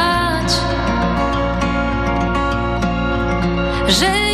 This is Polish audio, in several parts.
znać, że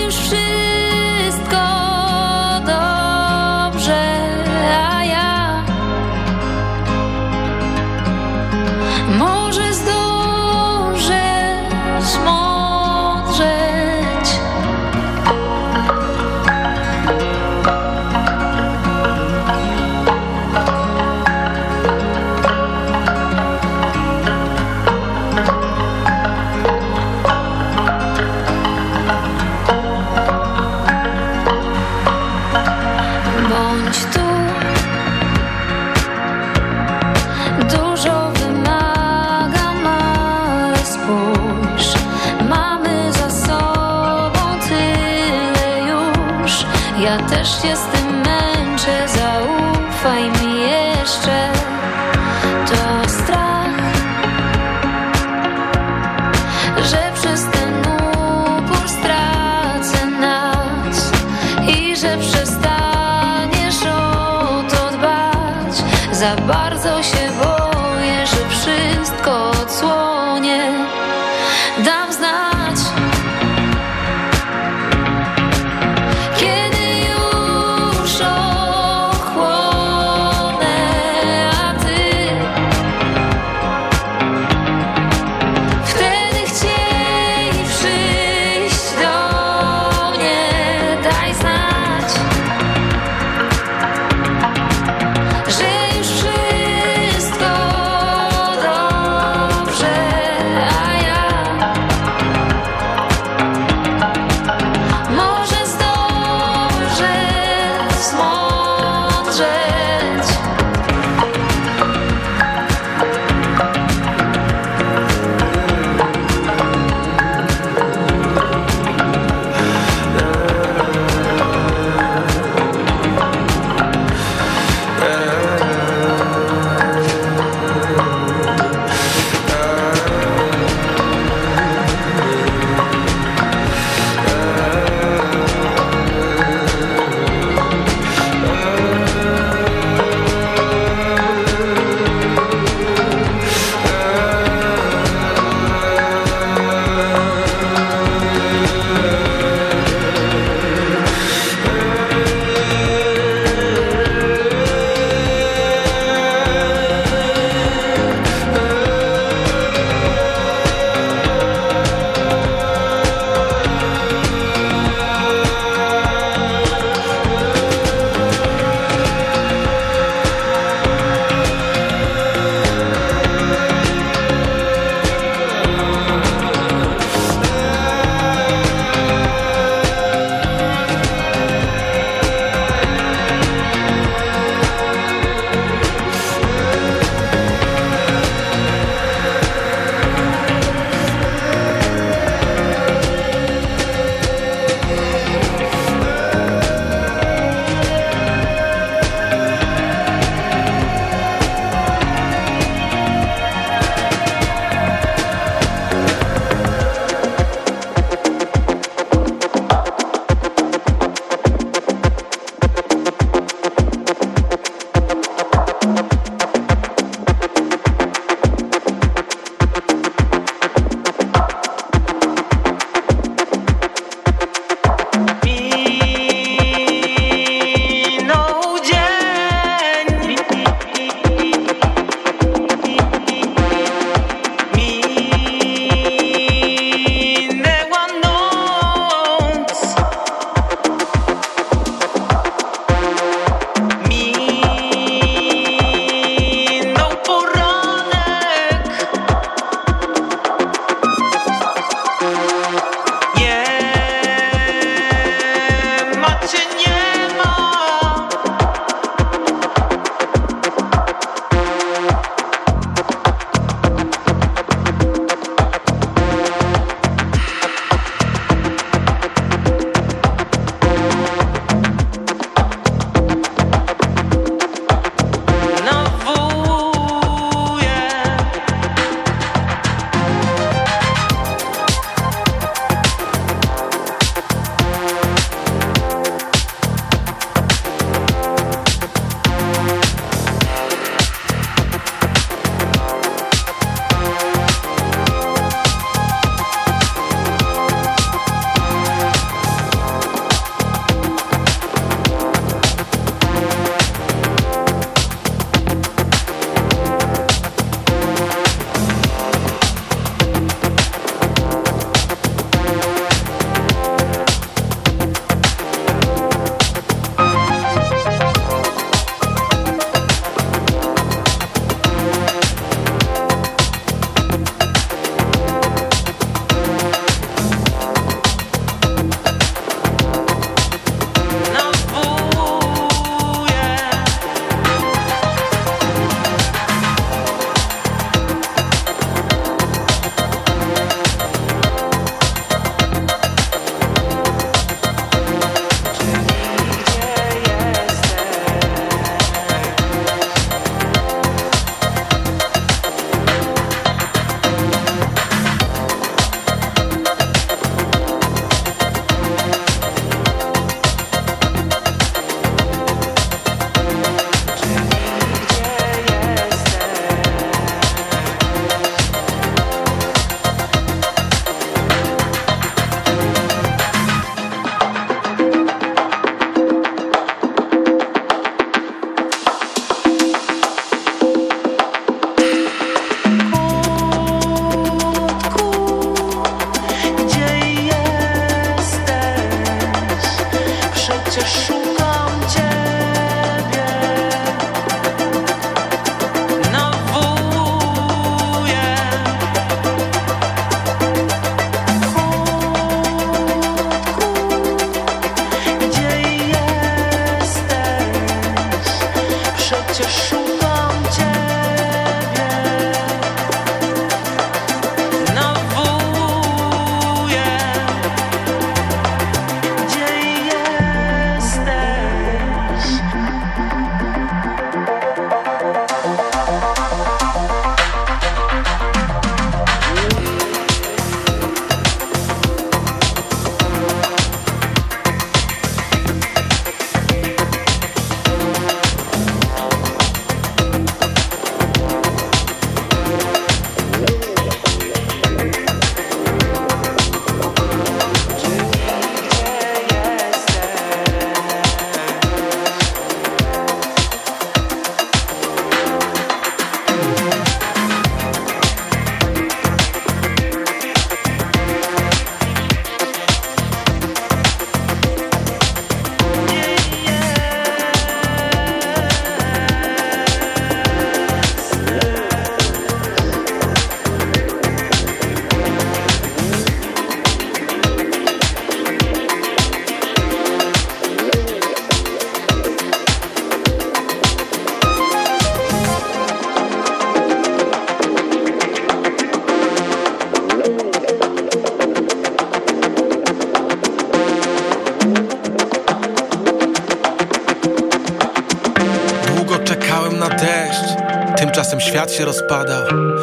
się rozpadał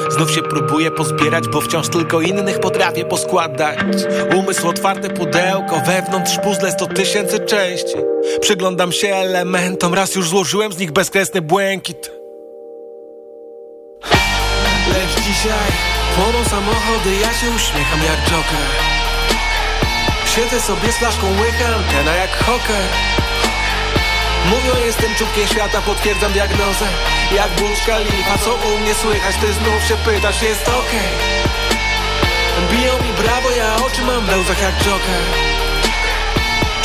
Znów się próbuję pozbierać, bo wciąż tylko innych potrafię poskładać. Umysł otwarte pudełko, wewnątrz puzzle sto tysięcy części. Przyglądam się elementom, raz już złożyłem z nich bezkresny błękit. Lecz dzisiaj płoną samochody, ja się uśmiecham jak Joker. Siedzę sobie z flaszką, łykam, tena jak hoker. Mówią jestem czubkiem świata, potwierdzam diagnozę Jak Burj Khalifa, co u mnie słychać? Ty znów się pytasz, jest okej. Okay. Biją mi brawo, ja oczy mam w łzach jak Joker.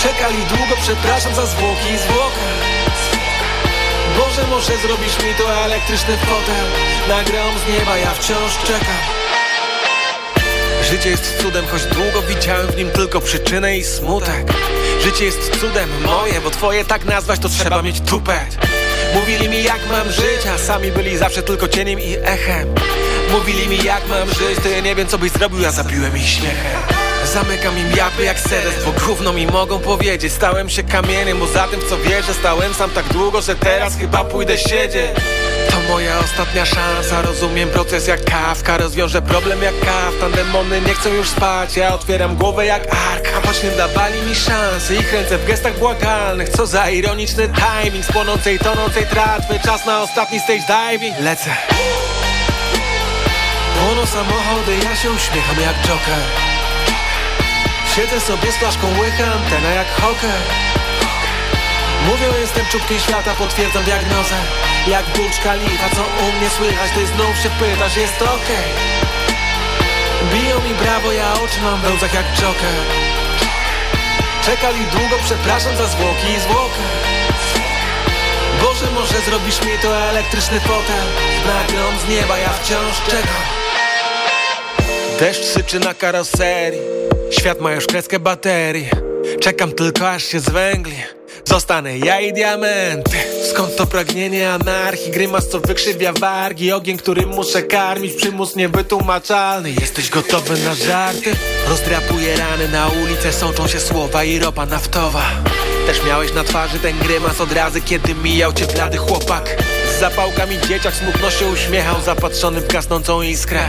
Czekali długo, przepraszam za zwłoki i zwłokę. Boże, może zrobisz mi to elektryczny fotel. Nagram z nieba, ja wciąż czekam. Życie jest cudem, choć długo widziałem w nim tylko przyczynę i smutek. Życie jest cudem moje, bo twoje tak nazwać to trzeba mieć tupet Mówili mi jak mam żyć, a sami byli zawsze tylko cieniem i echem. Mówili mi jak mam żyć, to ja nie wiem co byś zrobił, ja zabiłem ich śmiechem. Zamykam im japy jak seres, bo gówno mi mogą powiedzieć. Stałem się kamieniem, bo za tym co wierzę Stałem sam tak długo, że teraz chyba pójdę siedzieć to moja ostatnia szansa. Rozumiem proces jak kawka. Rozwiążę problem jak kaftan Demony nie chcą już spać. Ja otwieram głowę jak ark. A właśnie dawali mi szansy Ich ręce w gestach błagalnych. Co za ironiczny timing. Z płonącej, tonącej tratwy. Czas na ostatni stage diving. Lecę. Płoną samochody. Ja się uśmiecham jak Joker. Siedzę sobie z flaszką łykam Tena jak hoker. Mówią jestem czubkiem świata. Potwierdzam diagnozę jak Burj Khalifa, co u mnie słychać? Ty znów się pytasz, jest okej. Okay. Biją mi brawo, ja oczy mam w łzach jak Joker. Czekali długo, przepraszam za zwłoki i zwłokę. Boże, może zrobisz mi to elektryczny fotel? Na grom z nieba, ja wciąż czekam. Deszcz syczy na karoserii Świat ma już kreskę baterii. Czekam tylko aż się zwęgli Zostanę ja i diamenty. Skąd to pragnienie anarchii? Grymas co wykrzywia wargi. Ogień, którym muszę karmić. Przymus niewytłumaczalny. Jesteś gotowy na żarty? Rozdrapuję rany Na ulicę. Sączą się słowa i ropa naftowa. Też miałeś na twarzy ten grymas od razy Kiedy mijał cię blady chłopak Z zapałkami dzieciak smutno się uśmiechał Zapatrzony w gasnącą iskrę.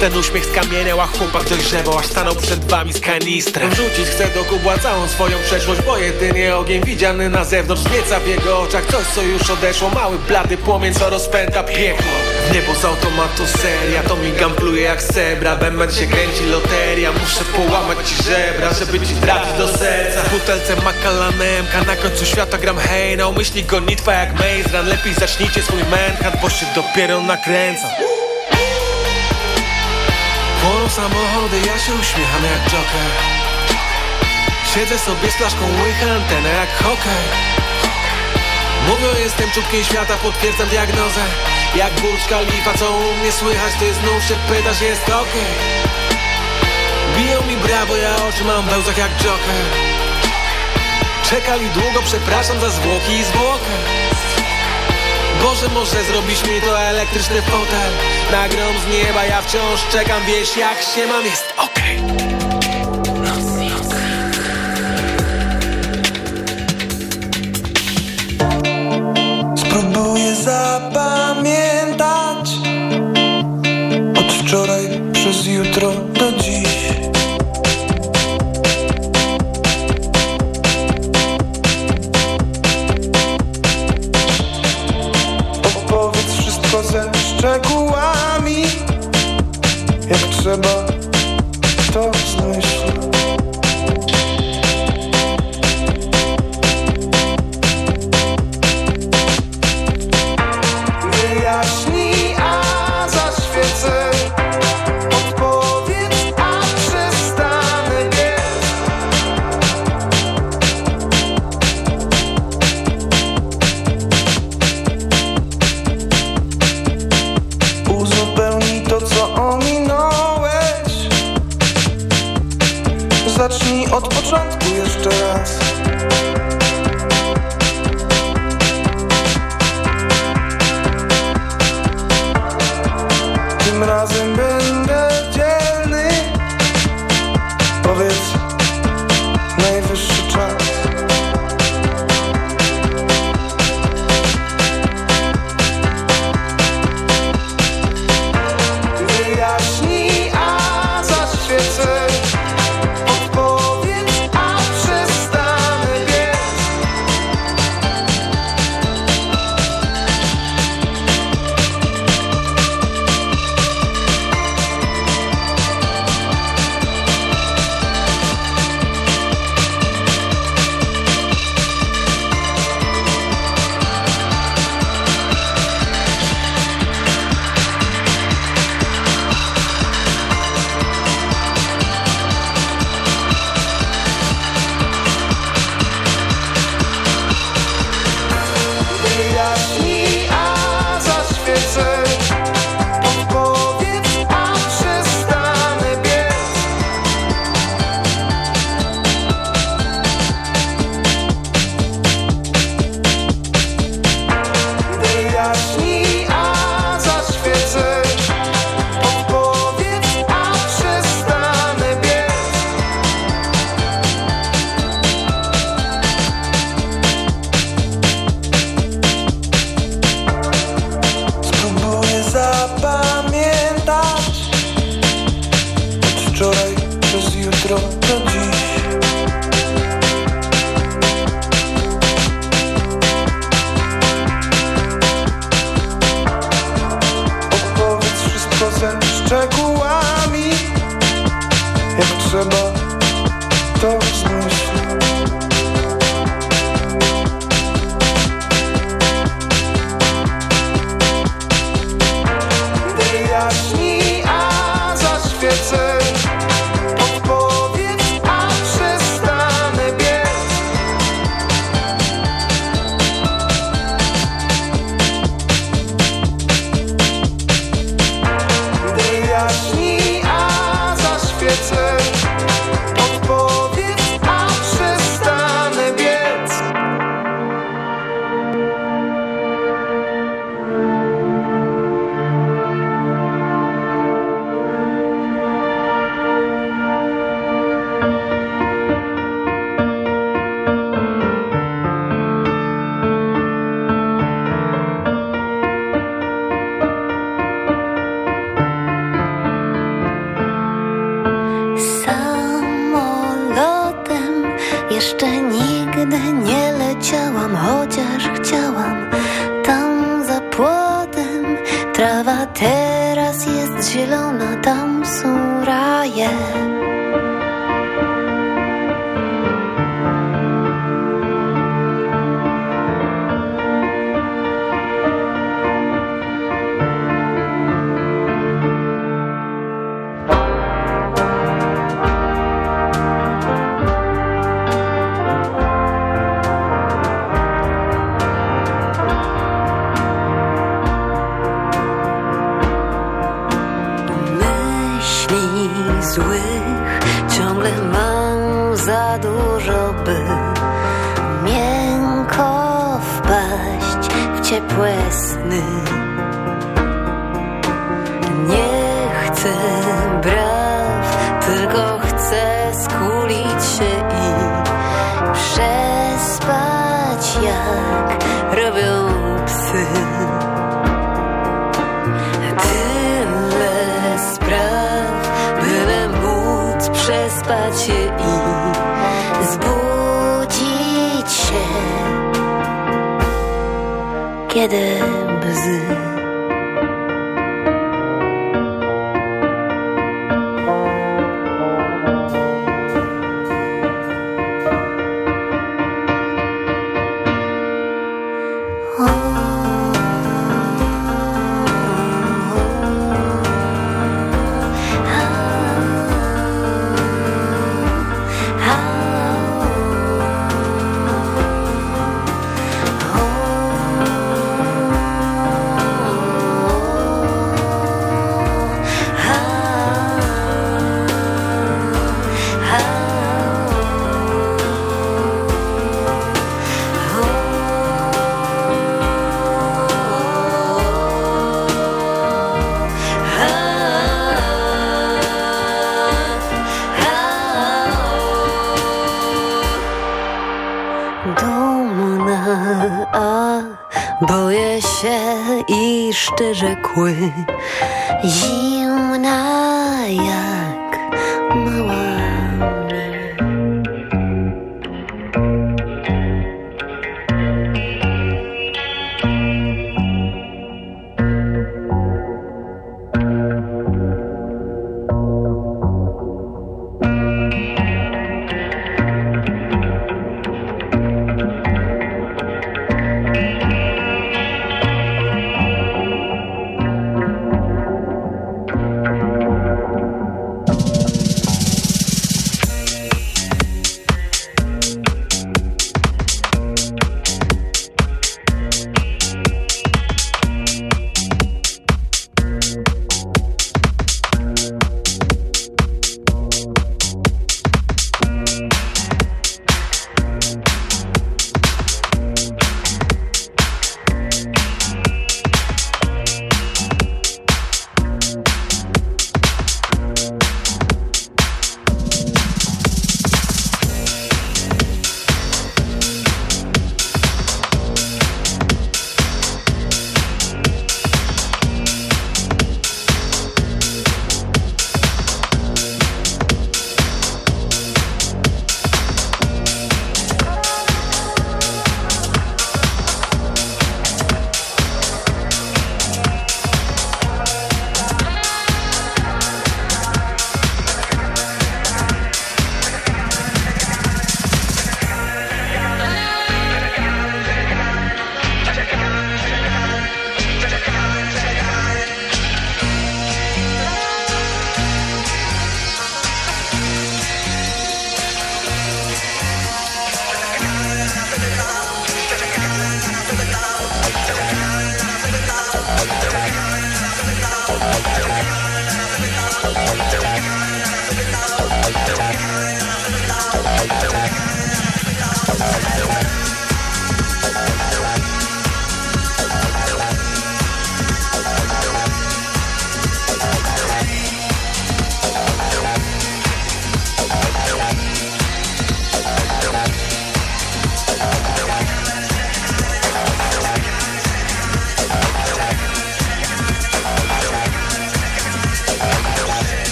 Ten uśmiech skamieniał, a chłopak dojrzewał Aż stanął przed wami z kanistrem. Wrzucić chcę do kubła całą swoją przeszłość Bo jedynie ogień widziany na zewnątrz Zwieca w jego oczach. Coś co już odeszło Mały blady płomień co rozpęta piekło. W niebo z automatu seria To mi gampluje jak sebra Bęben się kręci loteria Muszę połamać ci żebra Żeby ci trafić do serca. W butelce makalanemka Na końcu świata gram hej Na umyśli gonitwa jak Maze Run. Lepiej zacznijcie swój manhunt Bo się dopiero nakręcam Płoną samochody, ja się uśmiecham jak Joker. Siedzę sobie z flaszką, łycha antenę jak hokej Mówią jestem czubkiem świata, potwierdzam diagnozę. Jak Burj Khalifa, co u mnie słychać, ty znów się pytasz, jest okej. Okay. Biją mi brawo, ja oczy mam w jak Joker. Czekali długo, przepraszam za zwłoki i zwłokę Boże, może zrobisz mi to elektryczny fotel Na grom z nieba, ja wciąż czekam Wiesz jak się mam, jest okej okay. Spróbuję zapamiętać Od wczoraj przez jutro do Jak Jak ciepłe sny. Nie chcę braw, tylko chcę skulić się i przespać jak robią psy. Tyle spraw, byle móc przespać się i kiedy bzy. 会。遗忘那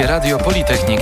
studenckie radio Politechniki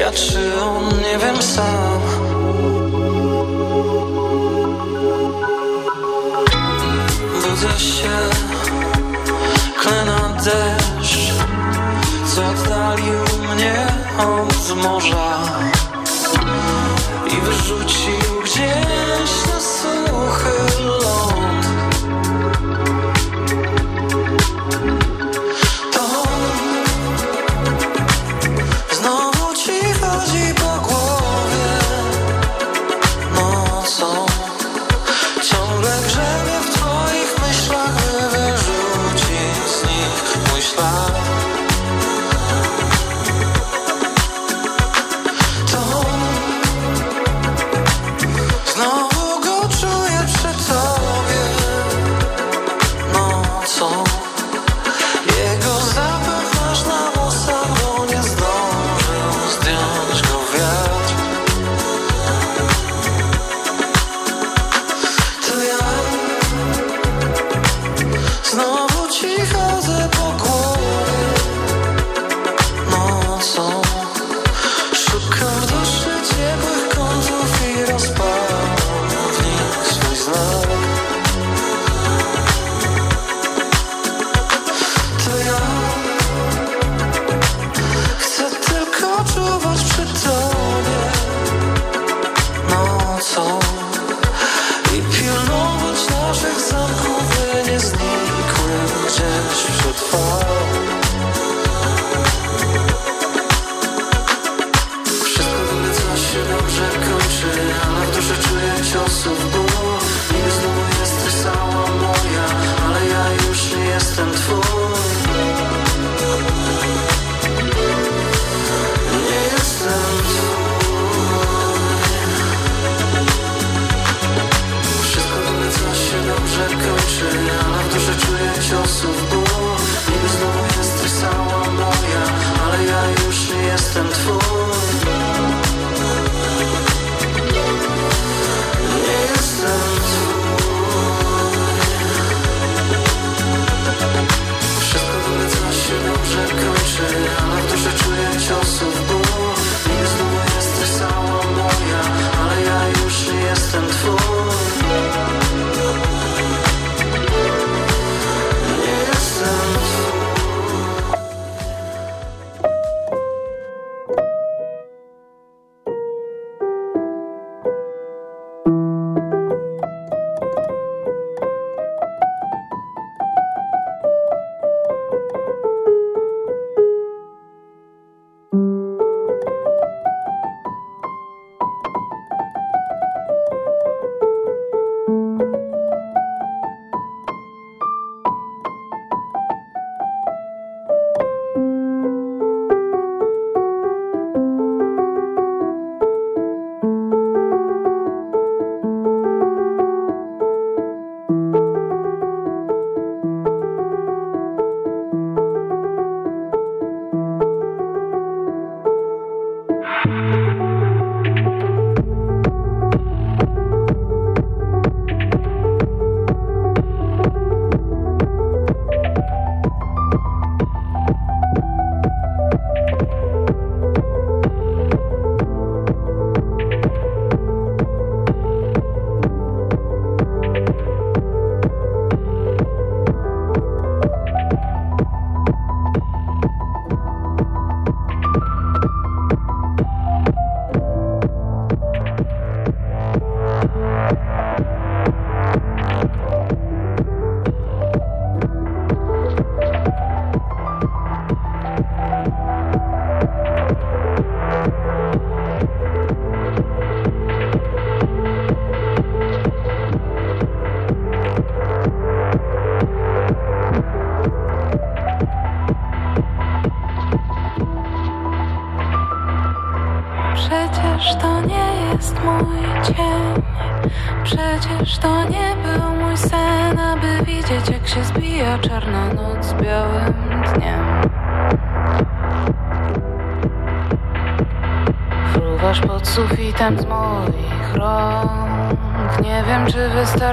Ja czy on, nie wiem sam. Budzę się, klena deszcz Co oddalił mnie od morza.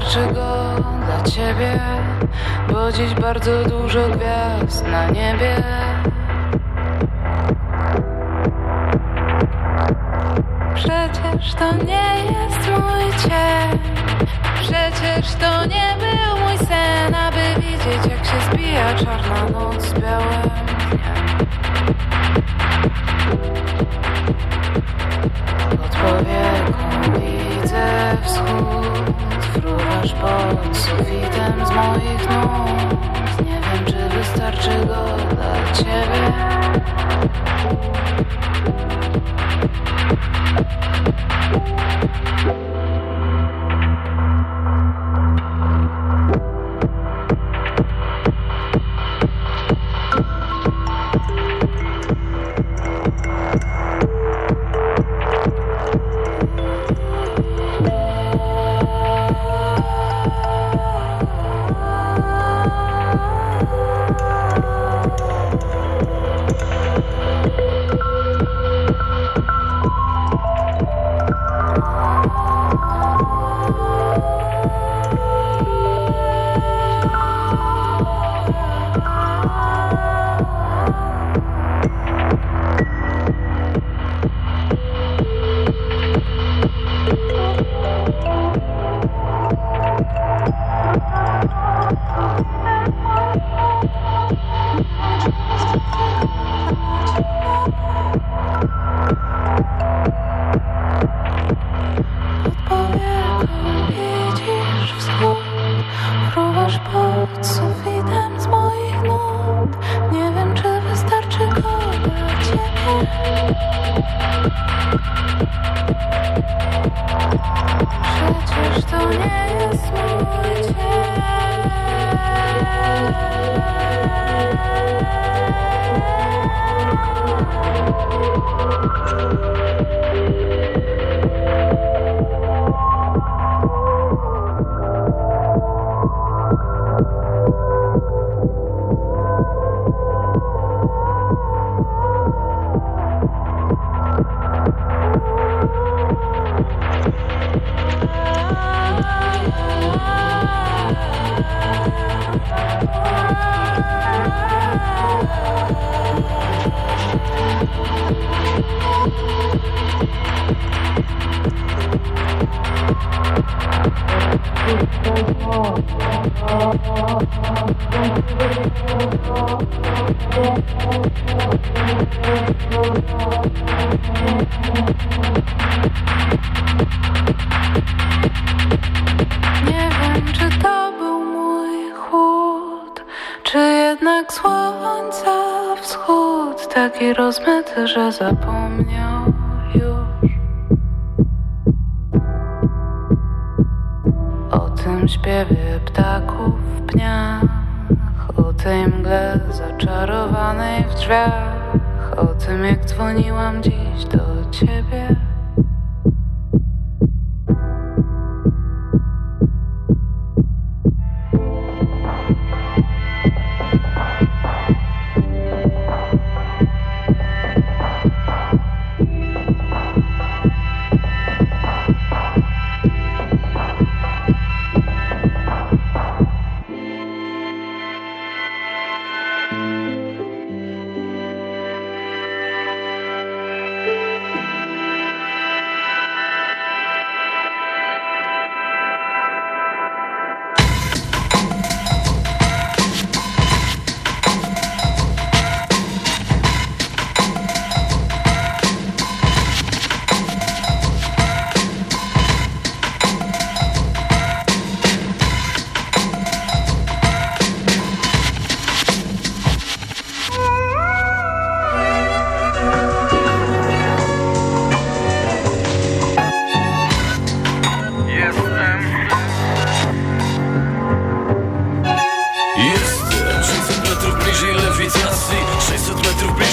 Wystarczy go dla ciebie Bo dziś bardzo dużo gwiazd na niebie Nie wiem, czy to był mój chłop rozmyty, że zapomniał już? O tym śpiewie ptaków w pniach O tej mgle zaczarowanej w drzwiach O tym jak dzwoniłam dziś do ciebie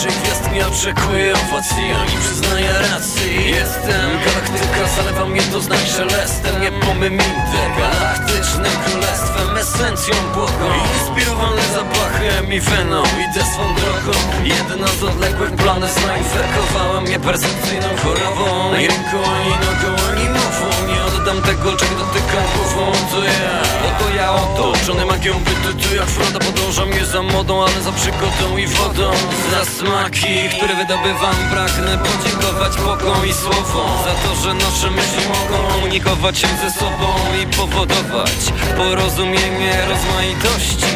music. nie oczekuję owacji ani przyznaję racji Jestem galaktyka, zalewa mnie to znak szelestem Nie pomymim galaktycznym królestwem Esencją błogą Inspirowany zapachem i weną Idę swą drogą. Jedna z odległych planet zainfekowała mnie percepcyjną chorobą. Ani ręką, ani nogą, ani mową. Nie oddam tego, czego dotykam głową. To ja, oto ja otoczony magią bytu Tu jak Froda podążam nie za modą, ale za przygodą i wodą. Za smaki które wydobywam Pragnę podziękować Bogom i słowom Za to, że nasze myśli mogą komunikować się ze sobą I powodować porozumienie rozmaitości.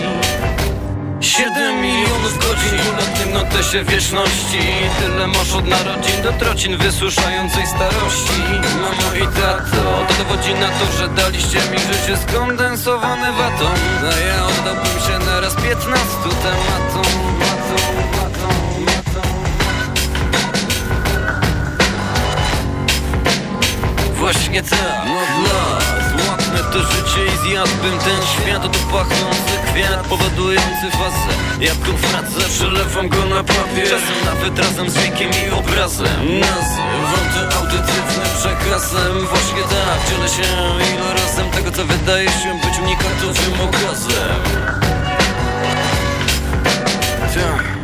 Siedem milionów godzin w ulotnym notesie wieczności. Tyle masz od narodzin do trocin wysuszającej starości. Mamo i tato, to dowodzi na to, że daliście mi życie skondensowane watą. A ja oddałbym się na raz piętnastu tematom Właśnie tak, no dla Złapnę to życie i zjadłbym ten świat. Oto pachnący kwiat powodujący fazę. Jabłką w pracę przelewam go na papier. Czasem nawet razem z wiekiem i obrazem. Nazywam to audytywnym przekazem. Właśnie tak, dzielę się ilorazem Tego co wydaje się być unikatowym okazem. Tak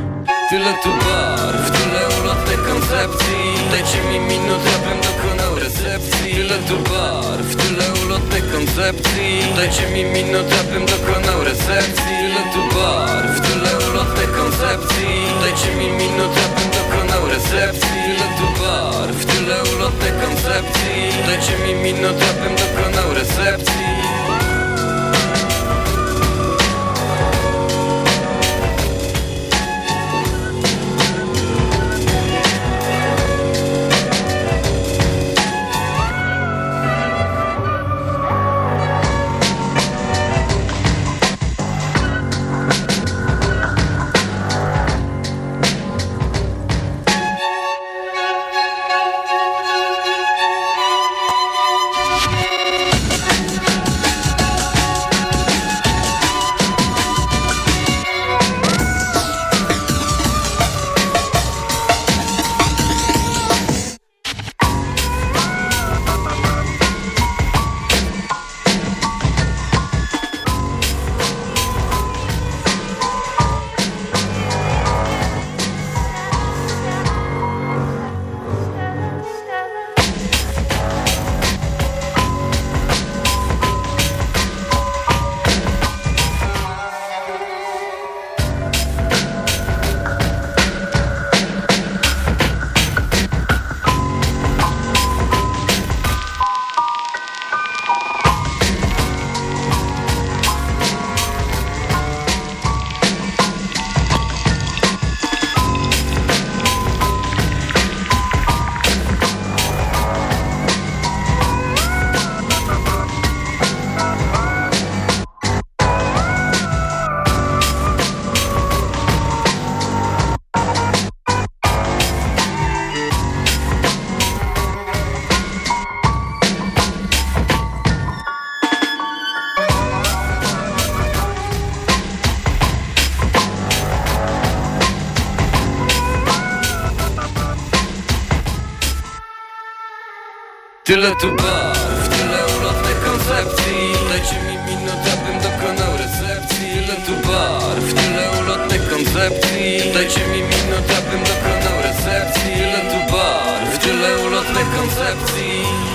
Tyle tu barw, tyle ulotnych koncepcji. Dajcie mi minutę, bym dokonał recepcji Tyle tu barw, tyle ulotnych koncepcji. Dajcie mi minutę, bym dokonał recepcji. Tyle tu barw, tyle ulotnych koncepcji. Dajcie mi minutę, bym dokonał recepcji. Tyle tu barw, tyle ulotnych koncepcji. Dajcie mi minutę, bym dokonał Tyle tu barw, tyle ulotnych koncepcji. Dajcie mi minutę, bym dokonał recepcji. Tyle tu barw, tyle ulotnych koncepcji. Dajcie mi minutę, bym dokonał recepcji. Tyle tu barw, tyle ulotnych koncepcji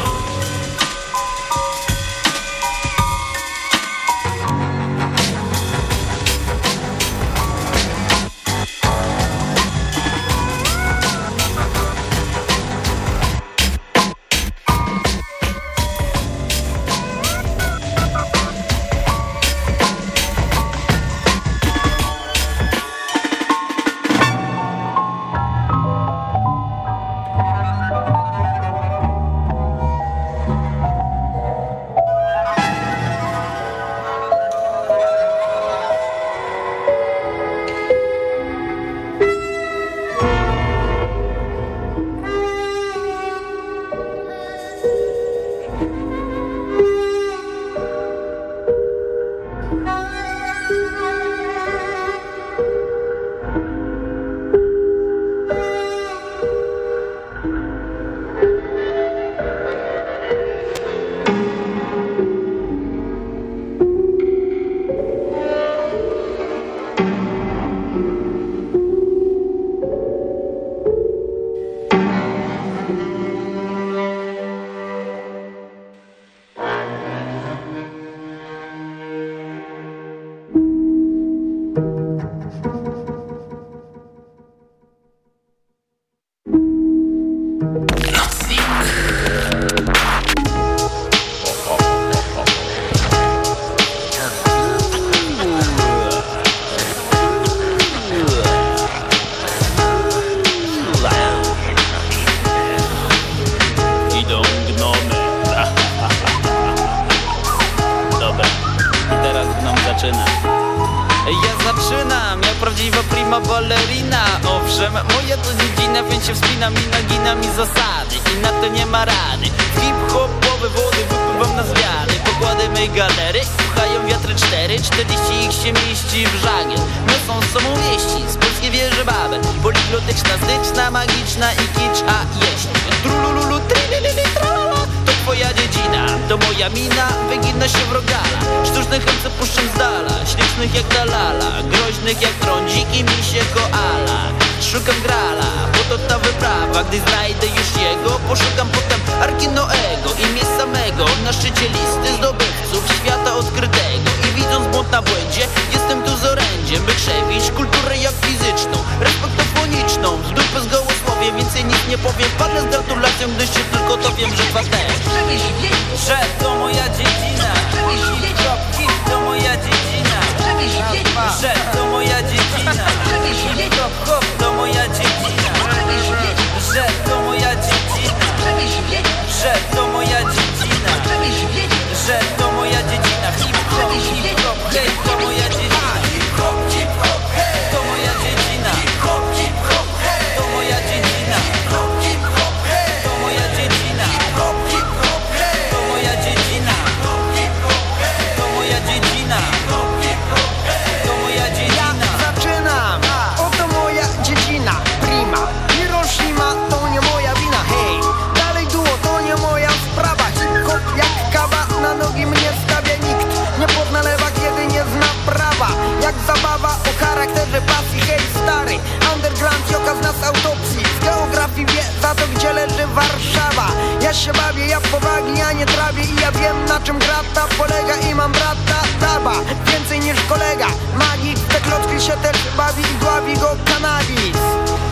Ja się bawię, ja powagi, ja nie trawię I ja wiem na czym grata polega I mam brata daba, więcej niż kolega. Magik, te klocki się też bawi I dławi go cannabis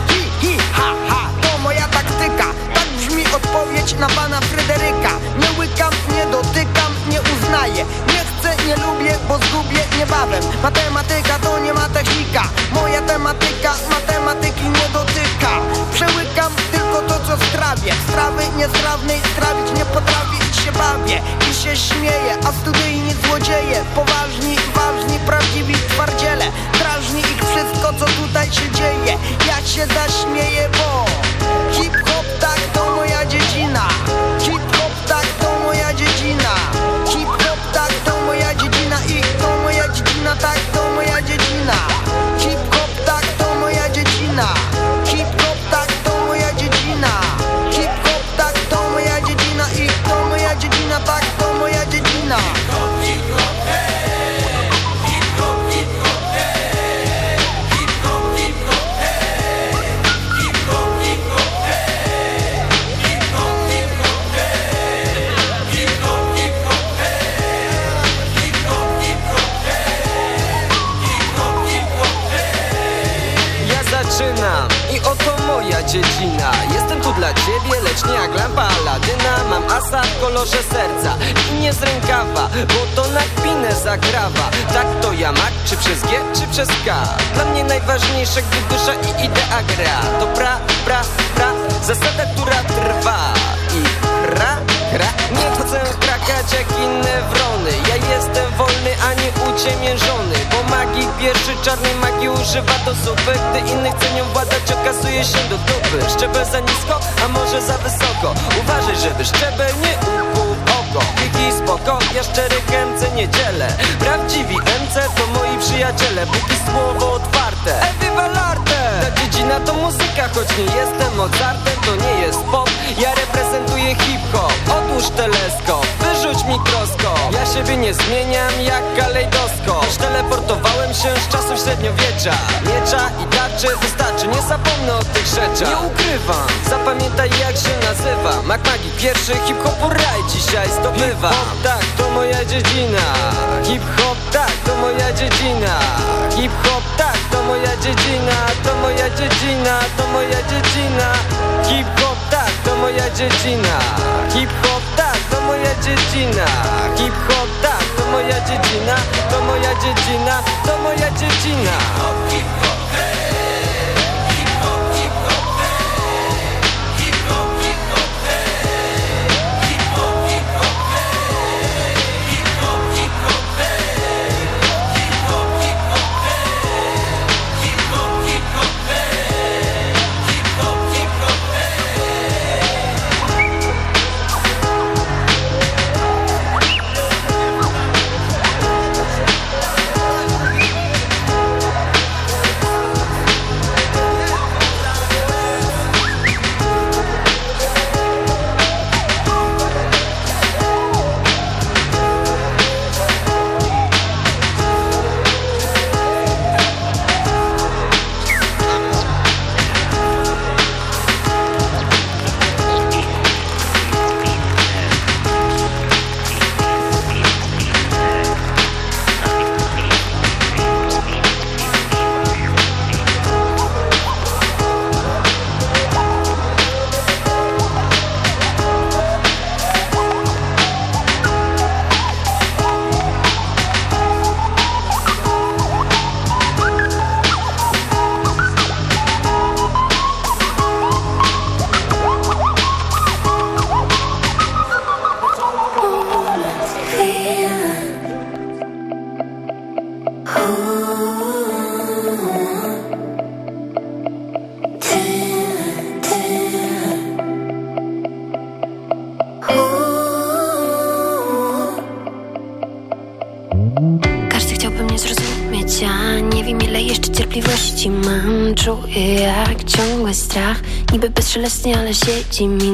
Hi, hi, ha, ha, to moja taktyka. Tak brzmi odpowiedź na pana Fryderyka. Nie łykam, nie dotykam, nie uznaję. Nie chcę, nie lubię, bo zgubię niebawem. Matematyka to nie ma technika. Moja tematyka matematyki nie dotyka. Przełykam co strawię Strawy niestrawnej strawić nie potrafię i się bawię. I się śmieję, a studyjni złodzieje Poważni, ważni, prawdziwi twardziele. Drażni ich wszystko co tutaj się dzieje. Ja się zaśmieję, bo Hip-hop tak to moja dziedzina. Hip-hop tak to moja dziedzina. Hip-hop tak to moja dziedzina I to moja dziedzina, tak to Jestem tu dla ciebie, lecz nie jak lampa Aladyna. Mam asa w kolorze serca i nie z rękawa Bo to na kpinę zagrawa. Tak to ja mak, czy przez G, czy przez K? Dla mnie najważniejsze, gdy dusza i idea gra. To pra, pra, pra, zasada, która trwa. I hra, Nie chcę krakać jak inne wrony. Ja jestem wolny, a nie uciemiężony Bo magik pierwszy czarnej magii używa do zupy. Gdy innych cenią władać okazuje się do dupy. Szczebel za nisko, a może za wysoko. Uważaj, żeby szczebel nie ukuł w oko. Kiki spoko, ja szczerych MC nie dzielę. Prawdziwi MC to moi przyjaciele Póki słowo otwarte. Eviva l'arte! Ta dziedzina to muzyka, choć nie jestem Mozartem To nie jest pop, ja reprezentuję hip-hop. Odłóż teleskop, wyrzuć mikroskop Ja siebie nie zmieniam jak kalejdoskop. Lecz teleportowałem się z czasów średniowiecza. Miecza i tarczy wystarczy, nie zapomnę o tych rzeczach. Nie ukrywam, zapamiętaj jak się nazywam Mac Magik pierwszy hip-hopu raj dzisiaj zdobywam Hip-hop, tak, to moja dziedzina. Hip-hop, tak, to moja dziedzina. Hip-hop, tak, to moja dziedzina. To moja dziedzina, to moja dziedzina. Hip-hop, to moja dziedzina. Hip-hop, tak, to moja dziedzina. Hip-hop, tak, to moja dziedzina. To moja dziedzina, to moja dziedzina 有些亲密。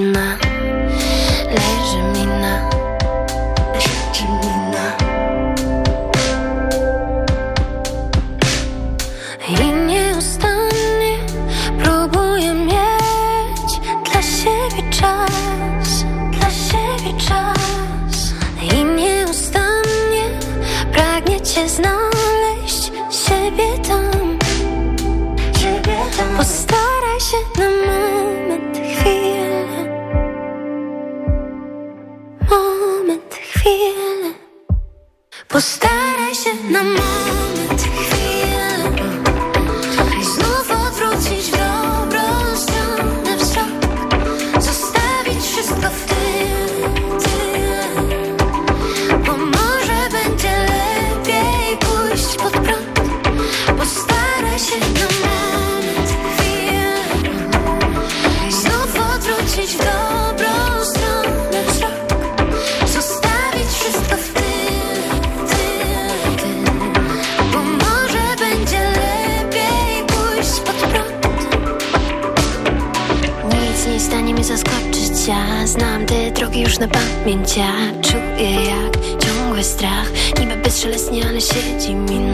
Well, stay. Różna pamięć, czuję jak ciągły strach. Niby bezszelestnie, ale siedzi mi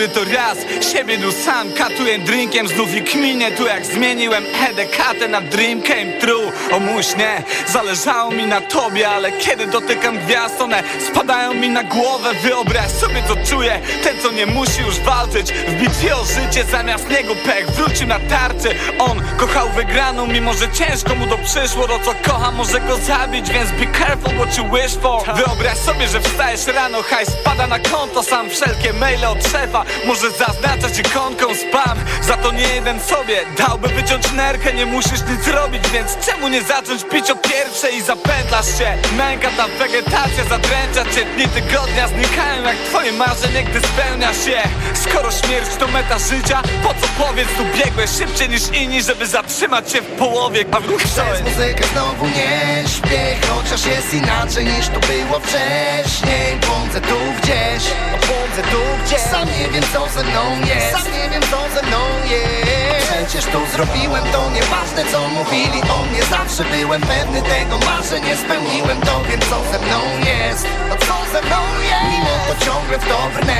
Który to raz. Siebie tu sam katuję drinkiem Znów i kminię tu jak zmieniłem Hedekatę na dream came true O mój nie, zależało mi na tobie Ale kiedy dotykam gwiazd One spadają mi na głowę. Wyobraź sobie co czuję. Ten co nie musi już walczyć. W bitwie o życie zamiast niego. Pech Wrócił na tarczy. On kochał wygraną Mimo, że ciężko mu to przyszło. To co kocha może go zabić Więc be careful what you wish for. Wyobraź sobie, że wstajesz rano Hajs spada na konto. Sam wszelkie maile od szefa Może zaznaczać ikonką spam. Za to nie jeden sobie Dałby wyciąć nerkę. Nie musisz nic robić Więc czemu nie zacząć pić o pierwszej? I zapętlasz się. Męka ta wegetacja zadręcza cię. Dni tygodnia znikają jak twoje marzenie Gdy spełnia się. Skoro śmierć to meta życia Po co powiedz tu biegłeś szybciej niż inni Żeby zatrzymać się w połowie? A wróć Przez muzykę znowu? Nie śpię Chociaż jest inaczej niż to było wcześniej. Błądzę tu gdzieś Błądzę tu gdzieś. Sam nie wiem co ze mną jest. Sam nie wiem co ze mną jest. Przecież to zrobiłem to nieważne co mówili o mnie. Zawsze byłem pewny tego marzeń nie spełniłem to Wiem co ze mną jest. No co ze mną jest? Mimo to ciągle w to brnę